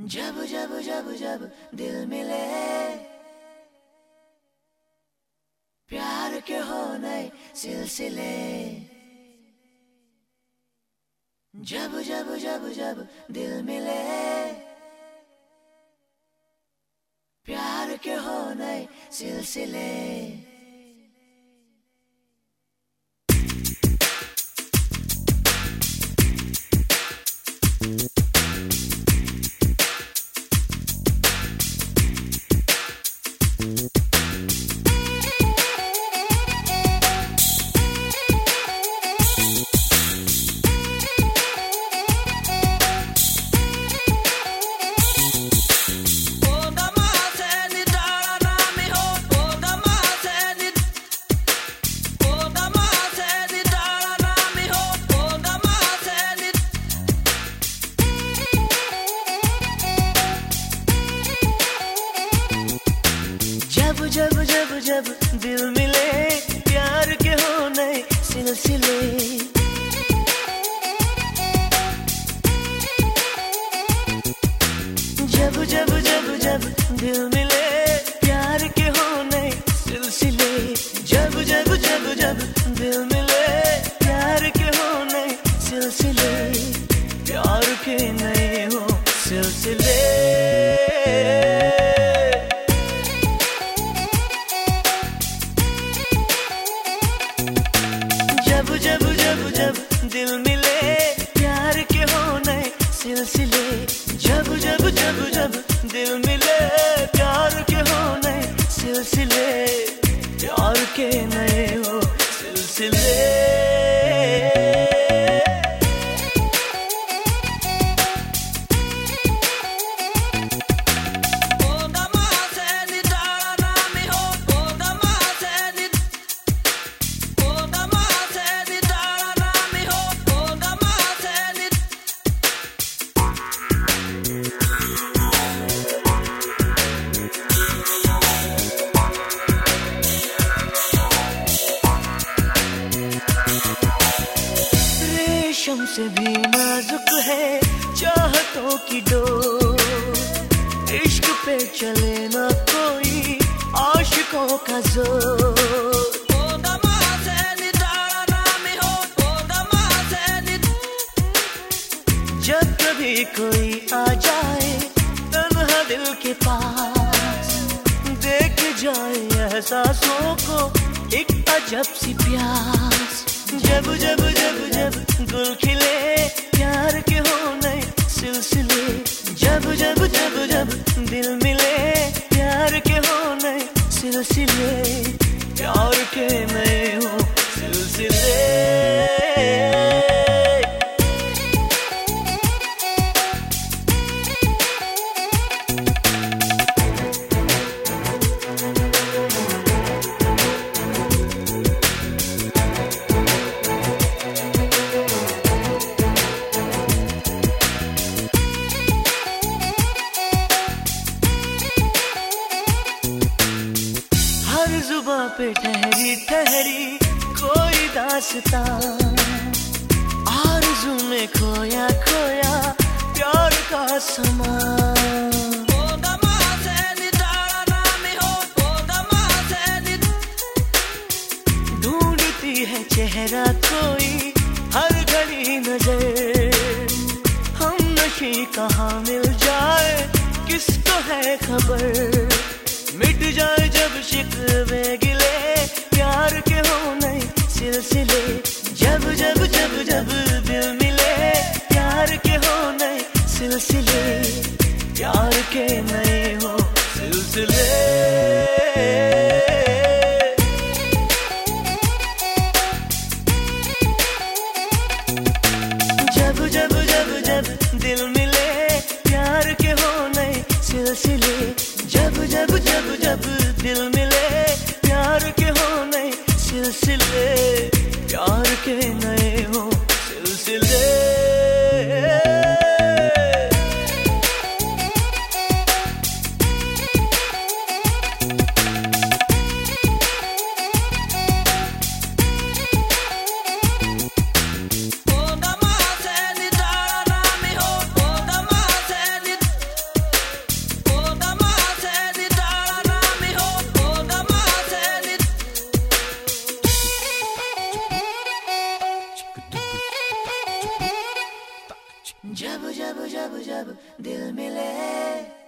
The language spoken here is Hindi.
जब जब जब जब दिल मिले। प्यार के हो नए सिलसिले। जब जब जब जब दिल मिले। प्यार के हो नए सिलसिले। जब जब जब दिल मिले, प्यार के हो नए सिलसिले। जब जब जब जब दिल मिले, प्यार के हो नए सिलसिले। जब जब जब जब दिल मिले, प्यार के हो नए सिलसिले। प्यार के नए हो सिलसिले। जब दिल मिले, प्यार के हो नए सिलसिले। जब जब जब जब दिल मिले, प्यार के हो नए सिलसिले। प्यार के नए हो सिलसिले। से भी नाजुक है चाहतों की डोर। इश्क पे चले ना कोई आशिकों का ज़ोर। जब कभी कोई आ जाए तन्हा दिल के पास, देख जाए एहसासों को एक अजब सी प्यास। जब जब जब जब गुल खिले, प्यार के हो नए सिलसिले। जब जब जब जब दिल मिले, प्यार के हो नए सिलसिले। प्यार के नए हो सिलसिले। पे ठहरी ठहरी कोई दासता। आरज़ू में खोया खोया प्यार का समा है चेहरा कोई हर घड़ी नज़र। हम नशी कहाँ मिल जाए किसको है खबर? मिट जाए जब शिकवे गिले के हो जब जब जब दिल मिले दिल मिले प्यार के हो नए सिलसिले। जब जब जब जब दिल मिले।